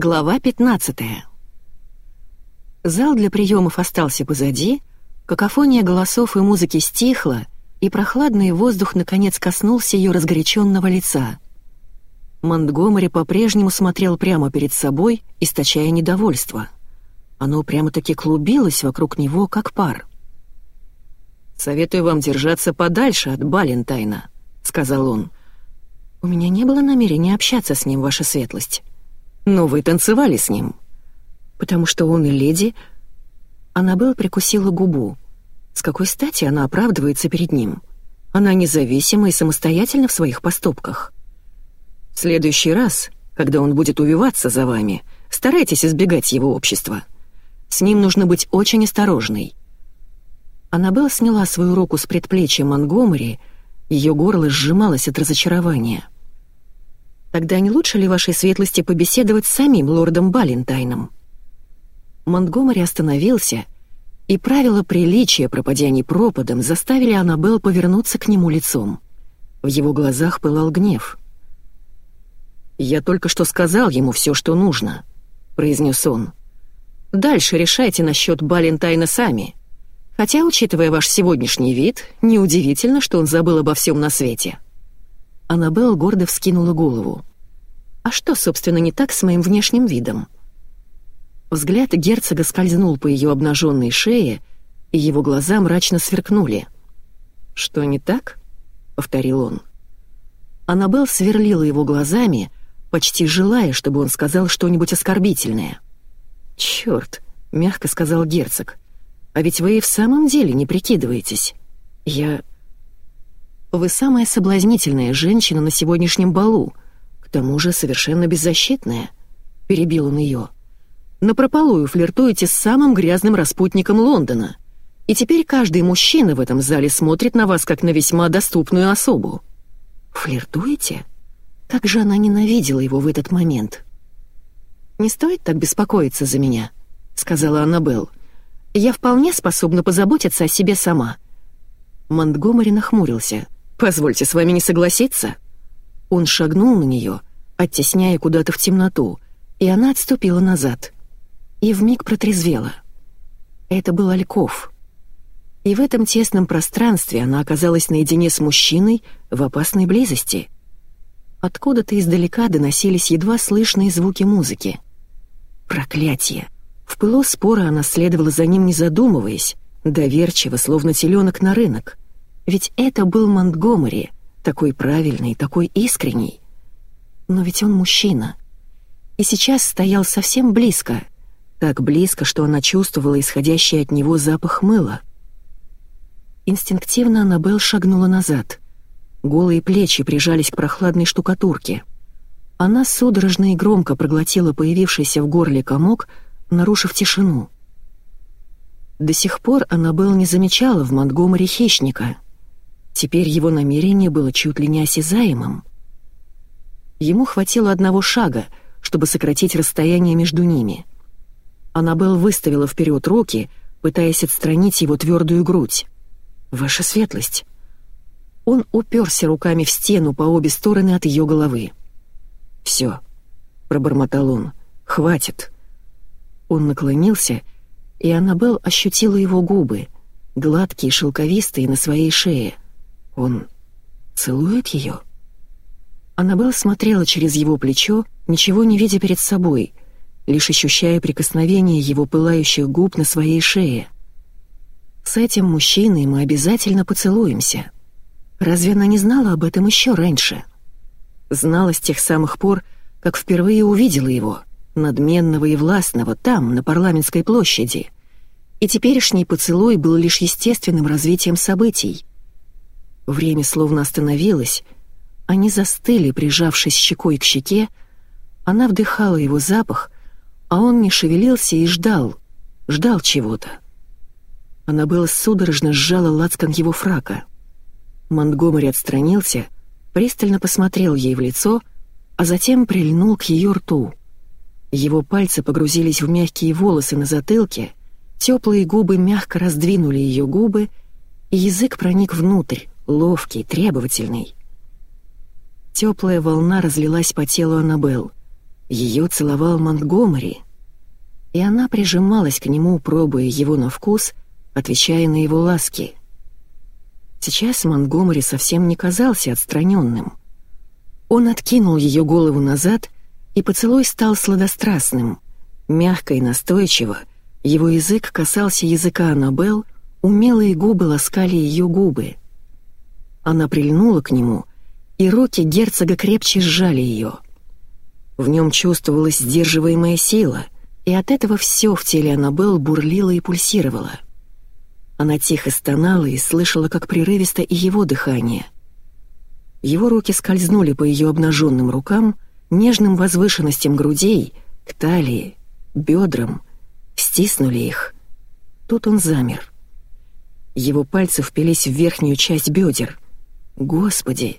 Глава 15 Зал для приемов остался позади, какофония голосов и музыки стихла, и прохладный воздух наконец коснулся ее разгоряченного лица. Монтгомери по-прежнему смотрел прямо перед собой, источая недовольство. Оно прямо-таки клубилось вокруг него, как пар. «Советую вам держаться подальше от Балентайна», — сказал он. «У меня не было намерения общаться с ним, ваша светлость». «Но вы танцевали с ним». «Потому что он и леди...» Аннабелл прикусила губу. С какой стати она оправдывается перед ним? Она независима и самостоятельна в своих поступках. В следующий раз, когда он будет увиваться за вами, старайтесь избегать его общества. С ним нужно быть очень осторожной. Аннабелл сняла свою руку с предплечья Монгомери, ее горло сжималось от разочарования. Тогда не лучше ли вашей светлости побеседовать с самим лордом Балентайном?» Монтгомери остановился, и правила приличия, пропадя не пропадом, заставили Аннабелл повернуться к нему лицом. В его глазах пылал гнев. «Я только что сказал ему все, что нужно», — произнес он. «Дальше решайте насчет Балентайна сами. Хотя, учитывая ваш сегодняшний вид, неудивительно, что он забыл обо всем на свете». Аннабелл гордо вскинула голову. «А что, собственно, не так с моим внешним видом?» Взгляд герцога скользнул по ее обнаженной шее, и его глаза мрачно сверкнули. «Что не так?» — повторил он. Аннабелл сверлила его глазами, почти желая, чтобы он сказал что-нибудь оскорбительное. «Чёрт!» — мягко сказал герцог. «А ведь вы и в самом деле не прикидываетесь. Я...» Вы самая соблазнительная женщина на сегодняшнем балу, к тому же совершенно беззащитная», — перебил он ее. «Напропалую флиртуете с самым грязным распутником Лондона, и теперь каждый мужчина в этом зале смотрит на вас как на весьма доступную особу». «Флиртуете?» Как же она ненавидела его в этот момент. «Не стоит так беспокоиться за меня», — сказала Аннабелл. «Я вполне способна позаботиться о себе сама». Монтгомери нахмурился — «Позвольте с вами не согласиться». Он шагнул на нее, оттесняя куда-то в темноту, и она отступила назад. И вмиг протрезвела. Это был Альков. И в этом тесном пространстве она оказалась наедине с мужчиной в опасной близости. Откуда-то издалека доносились едва слышные звуки музыки. Проклятие! В пылу спора она следовала за ним, не задумываясь, доверчиво, словно теленок на рынок — ведь это был Монтгомери, такой правильный, такой искренний. Но ведь он мужчина. И сейчас стоял совсем близко, так близко, что она чувствовала исходящий от него запах мыла. Инстинктивно Аннабелл шагнула назад. Голые плечи прижались к прохладной штукатурке. Она судорожно и громко проглотила появившийся в горле комок, нарушив тишину. До сих пор Аннабелл не замечала в Монтгомери хищника — Теперь его намерение было чуть ли не осязаемым. Ему хватило одного шага, чтобы сократить расстояние между ними. Аннабелл выставила вперед руки, пытаясь отстранить его твердую грудь. «Ваша светлость!» Он уперся руками в стену по обе стороны от ее головы. «Все», — пробормотал он, — «хватит». Он наклонился, и Аннабелл ощутила его губы, гладкие, шелковистые на своей шее — он целует ее? Аннабелл смотрела через его плечо, ничего не видя перед собой, лишь ощущая прикосновение его пылающих губ на своей шее. «С этим мужчиной мы обязательно поцелуемся». Разве она не знала об этом еще раньше? Знала с тех самых пор, как впервые увидела его, надменного и властного, там, на парламентской площади. И теперешний поцелуй был лишь естественным развитием событий. Время словно остановилось, они застыли, прижавшись щекой к щеке, она вдыхала его запах, а он не шевелился и ждал, ждал чего-то. Она была судорожно сжала лацкан его фрака. Монтгомери отстранился, пристально посмотрел ей в лицо, а затем прильнул к ее рту. Его пальцы погрузились в мягкие волосы на затылке, теплые губы мягко раздвинули ее губы, и язык проник внутрь, ловкий, требовательный. Теплая волна разлилась по телу Аннабелл. Ее целовал Монтгомери, и она прижималась к нему, пробуя его на вкус, отвечая на его ласки. Сейчас Монтгомери совсем не казался отстраненным. Он откинул ее голову назад, и поцелуй стал сладострастным. Мягко и настойчиво его язык касался языка Аннабелл, умелые губы ласкали ее губы. Она прильнула к нему, и руки герцога крепче сжали ее. В нем чувствовалась сдерживаемая сила, и от этого все в теле Аннабелл бурлило и пульсировало. Она тихо стонала и слышала, как прерывисто и его дыхание. Его руки скользнули по ее обнаженным рукам, нежным возвышенностям грудей, к талии, бедрам, стиснули их. Тут он замер. Его пальцы впились в верхнюю часть бедер. Господи,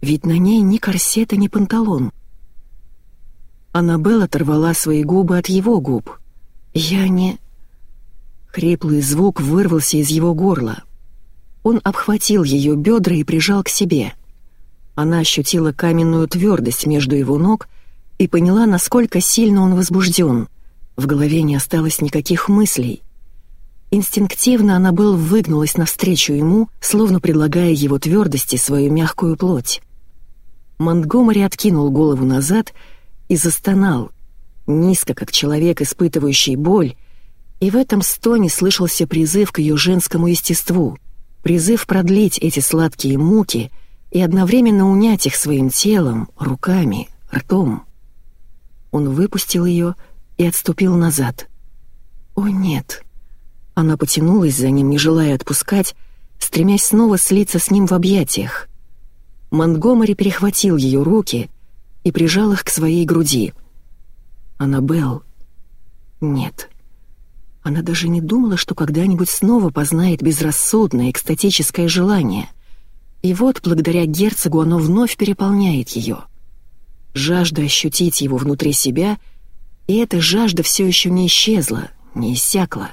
ведь на ней ни корсета, ни панталон. Аннабелла оторвала свои губы от его губ. «Я не...» Хриплый звук вырвался из его горла. Он обхватил ее бедра и прижал к себе. Она ощутила каменную твердость между его ног и поняла, насколько сильно он возбужден. В голове не осталось никаких мыслей. Инстинктивно она был выгнулась навстречу ему, словно предлагая его твердости свою мягкую плоть. Монтгомери откинул голову назад и застонал, низко, как человек, испытывающий боль, и в этом стоне слышался призыв к ее женскому естеству, призыв продлить эти сладкие муки и одновременно унять их своим телом, руками, ртом. Он выпустил ее и отступил назад. «О, нет!» Она потянулась за ним, не желая отпускать, стремясь снова слиться с ним в объятиях. Монтгомери перехватил ее руки и прижал их к своей груди. «Аннабелл...» «Нет...» Она даже не думала, что когда-нибудь снова познает безрассудное, экстатическое желание. И вот, благодаря герцогу, оно вновь переполняет ее. Жажда ощутить его внутри себя, и эта жажда все еще не исчезла, не иссякла.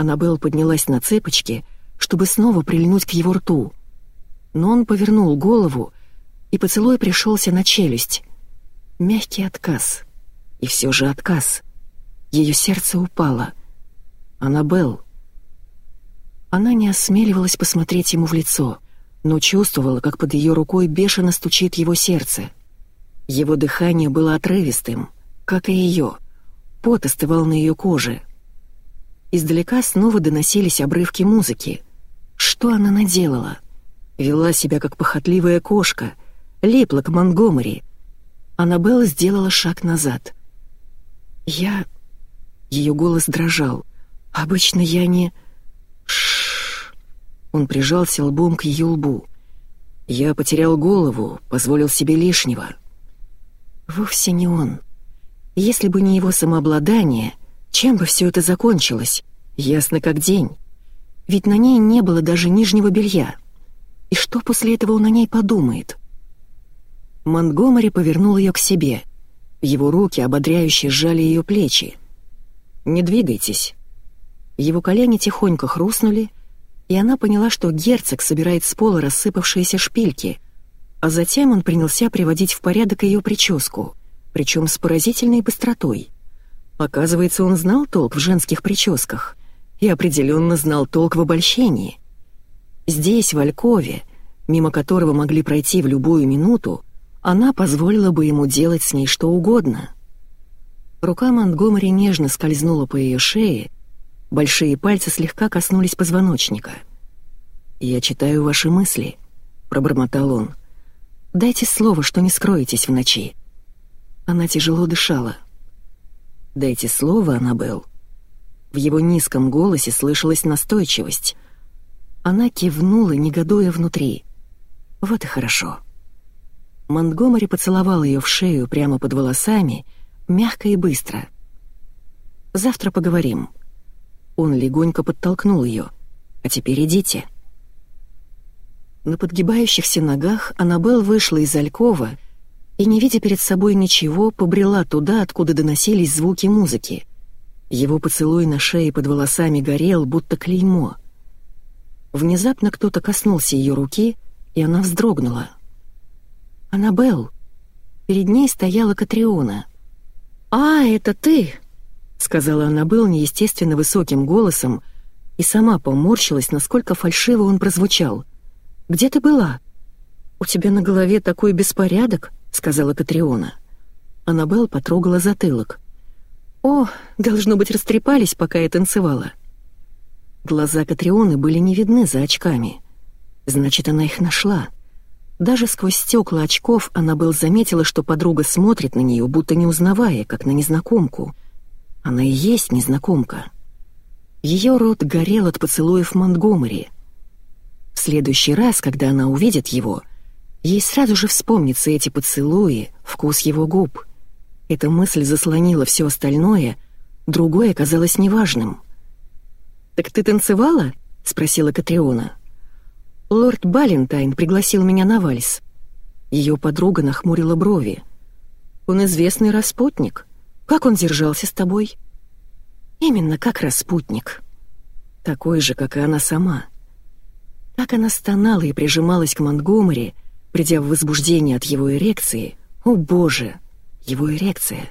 Аннабелл поднялась на цепочки, чтобы снова прильнуть к его рту. Но он повернул голову, и поцелуй пришелся на челюсть. Мягкий отказ. И все же отказ — ее сердце упало. «Аннабелл». Она не осмеливалась посмотреть ему в лицо, но чувствовала, как под ее рукой бешено стучит его сердце. Его дыхание было отрывистым, как и ее. Пот остывал на ее коже. Издалека снова доносились обрывки музыки. Что она наделала? Вела себя как похотливая кошка, липла к Монгомери. Аннабелла сделала шаг назад. «Я ее голос дрожал. «Обычно я не...» Шш. Он прижался лбом к ее лбу. Я потерял голову, позволил себе лишнего. Вовсе не он. Если бы не его самообладание, чем бы все это закончилось? Ясно как день. Ведь на ней не было даже нижнего белья. И что после этого он о ней подумает? Монтгомери повернул ее к себе. Его руки ободряюще сжали ее плечи. «Не двигайтесь». Его колени тихонько хрустнули, и она поняла, что герцог собирает с пола рассыпавшиеся шпильки, а затем он принялся приводить в порядок ее прическу, причем с поразительной быстротой. Оказывается, он знал толк в женских прическах и определенно знал толк в обольщении. Здесь, в Алькове, мимо которого могли пройти в любую минуту, она позволила бы ему делать с ней что угодно — Рука Монтгомери нежно скользнула по ее шее, большие пальцы слегка коснулись позвоночника. «Я читаю ваши мысли», — пробормотал он. «Дайте слово, что не скроетесь в ночи». Она тяжело дышала. «Дайте слово, Аннабелл». В его низком голосе слышалась настойчивость. Она кивнула, негодуя внутри. «Вот и хорошо». Монтгомери поцеловал ее в шею прямо под волосами — мягко и быстро. «Завтра поговорим». Он легонько подтолкнул ее. «А теперь идите». На подгибающихся ногах Аннабелл вышла из Алькова и, не видя перед собой ничего, побрела туда, откуда доносились звуки музыки. Его поцелуй на шее под волосами горел, будто клеймо. Внезапно кто-то коснулся ее руки, и она вздрогнула. «Аннабелл!» Перед ней стояла Катриона. «А, это ты!» — сказала Аннабелл неестественно высоким голосом и сама поморщилась, насколько фальшиво он прозвучал. «Где ты была?» «У тебя на голове такой беспорядок», — сказала Катриона. Аннабелл потрогала затылок. «О, должно быть, растрепались, пока я танцевала». Глаза Катрионы были не видны за очками. Значит, она их нашла. Даже сквозь стекла очков Аннабелл заметила, что подруга смотрит на нее, будто не узнавая, как на незнакомку. Она и есть незнакомка. Ее рот горел от поцелуев Монтгомери. В следующий раз, когда она увидит его, ей сразу же вспомнятся эти поцелуи, вкус его губ. Эта мысль заслонила все остальное, другое казалось неважным. «Так ты танцевала?» — спросила Катриона. Лорд Балентайн пригласил меня на вальс. Ее подруга нахмурила брови. Он известный распутник. Как он держался с тобой? Именно как распутник. Такой же, как и она сама. Как она стонала и прижималась к Монтгомери, придя в возбуждение от его эрекции. О боже, его эрекция.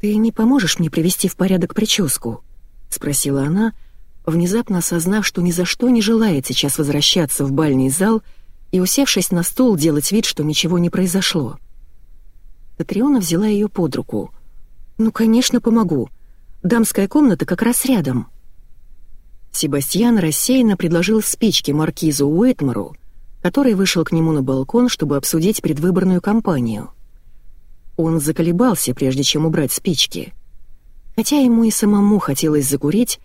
«Ты не поможешь мне привести в порядок прическу?» — спросила она, — внезапно осознав, что ни за что не желает сейчас возвращаться в бальный зал и, усевшись на стул, делать вид, что ничего не произошло. Катриона взяла ее под руку. «Ну, конечно, помогу. Дамская комната как раз рядом». Себастьян рассеянно предложил спички маркизу Уэйтмору, который вышел к нему на балкон, чтобы обсудить предвыборную кампанию. Он заколебался, прежде чем убрать спички. Хотя ему и самому хотелось закурить,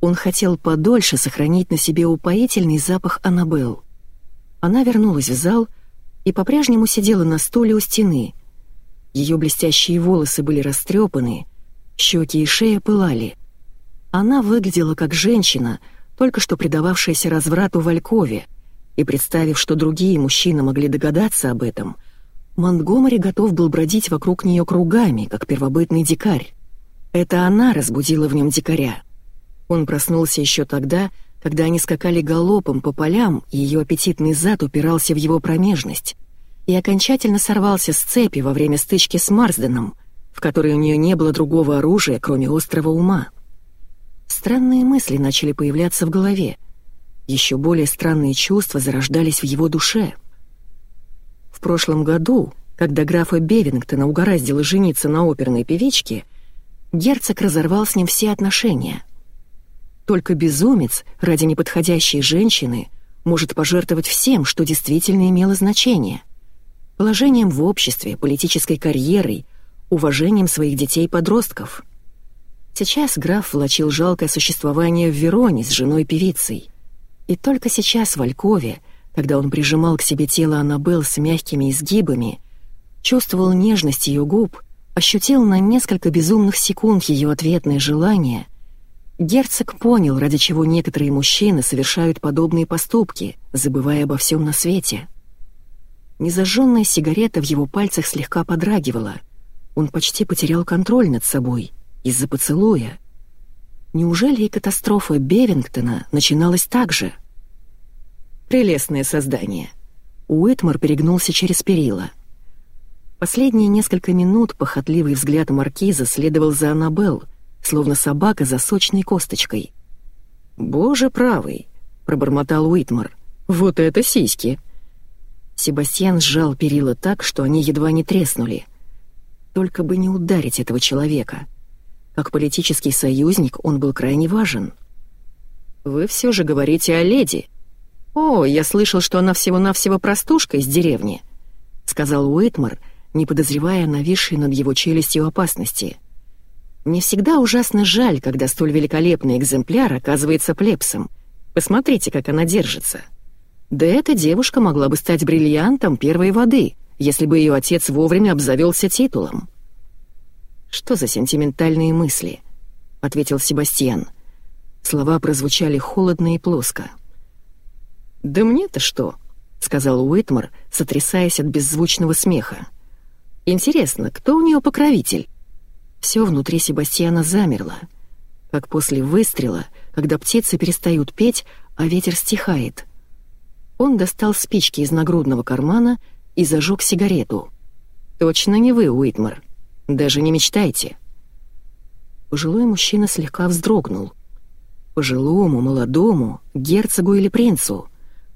он хотел подольше сохранить на себе упоительный запах Аннабелл. Она вернулась в зал и по-прежнему сидела на стуле у стены. Ее блестящие волосы были растрепаны, щеки и шея пылали. Она выглядела как женщина, только что предававшаяся разврату в Алькове, и, представив, что другие мужчины могли догадаться об этом, Монтгомери готов был бродить вокруг нее кругами, как первобытный дикарь. Это она разбудила в нем дикаря. Он проснулся еще тогда, когда они скакали галопом по полям, и ее аппетитный зад упирался в его промежность, и окончательно сорвался с цепи во время стычки с Марсденом, в которой у нее не было другого оружия, кроме острого ума. Странные мысли начали появляться в голове. Еще более странные чувства зарождались в его душе. В прошлом году, когда графа Бевингтона угораздило жениться на оперной певичке, герцог разорвал с ним все отношения — только безумец ради неподходящей женщины может пожертвовать всем, что действительно имело значение. Положением в обществе, политической карьерой, уважением своих детей-подростков. Сейчас граф влачил жалкое существование в Вероне с женой-певицей. И только сейчас в Алькове, когда он прижимал к себе тело Аннабелл с мягкими изгибами, чувствовал нежность ее губ, ощутил на несколько безумных секунд ее ответное желание — Герцог понял, ради чего некоторые мужчины совершают подобные поступки, забывая обо всем на свете. Незажженная сигарета в его пальцах слегка подрагивала. Он почти потерял контроль над собой из-за поцелуя. Неужели и катастрофа Бевингтона начиналась так же? Прелестное создание. Уитмар перегнулся через перила. Последние несколько минут похотливый взгляд маркиза следовал за Аннабелл, словно собака за сочной косточкой. «Боже правый!» — пробормотал Уитмар. «Вот это сиськи!» Себастьян сжал перила так, что они едва не треснули. Только бы не ударить этого человека. Как политический союзник он был крайне важен. «Вы все же говорите о леди. О, я слышал, что она всего-навсего простушка из деревни», — сказал Уитмар, не подозревая нависшей над его челюстью опасности. — мне всегда ужасно жаль, когда столь великолепный экземпляр оказывается плебсом. Посмотрите, как она держится. Да эта девушка могла бы стать бриллиантом первой воды, если бы ее отец вовремя обзавелся титулом. «Что за сентиментальные мысли?» — ответил Себастьян. Слова прозвучали холодно и плоско. «Да мне-то что?» — сказал Уитмар, сотрясаясь от беззвучного смеха. «Интересно, кто у нее покровитель?» Все внутри Себастьяна замерло, как после выстрела, когда птицы перестают петь, а ветер стихает. Он достал спички из нагрудного кармана и зажег сигарету. «Точно не вы, Уитмар. Даже не мечтайте». Пожилой мужчина слегка вздрогнул. Пожилому, молодому, герцогу или принцу.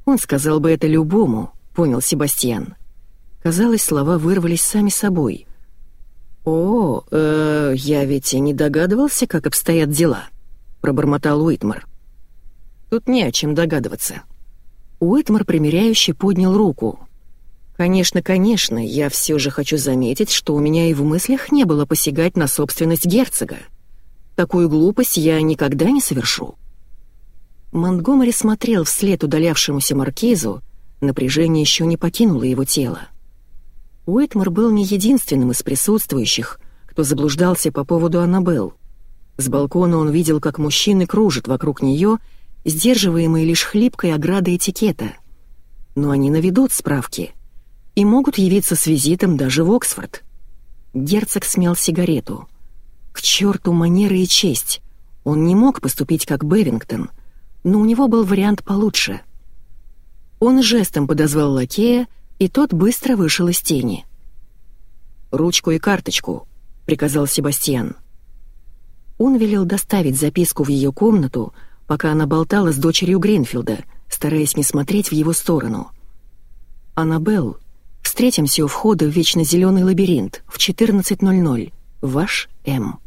Он сказал бы это любому, понял Себастьян. Казалось, слова вырвались сами собой. «О, э, я ведь и не догадывался, как обстоят дела», — пробормотал Уитмар. «Тут не о чем догадываться». Уитмар примиряюще поднял руку. «Конечно, конечно, я все же хочу заметить, что у меня и в мыслях не было посягать на собственность герцога. Такую глупость я никогда не совершу». Монтгомери смотрел вслед удалявшемуся маркизу, напряжение еще не покинуло его тело. Уитмар был не единственным из присутствующих, кто заблуждался по поводу Аннабелл. С балкона он видел, как мужчины кружат вокруг нее, сдерживаемые лишь хлипкой оградой этикета. Но они наведут справки и могут явиться с визитом даже в Оксфорд. Герцог смял сигарету. К черту манеры и честь. Он не мог поступить как Бевингтон, но у него был вариант получше. Он жестом подозвал лакея, и тот быстро вышел из тени. «Ручку и карточку», — приказал Себастьян. Он велел доставить записку в ее комнату, пока она болтала с дочерью Гринфилда, стараясь не смотреть в его сторону. «Аннабелл, встретимся у входа в вечно лабиринт в 14.00. Ваш М».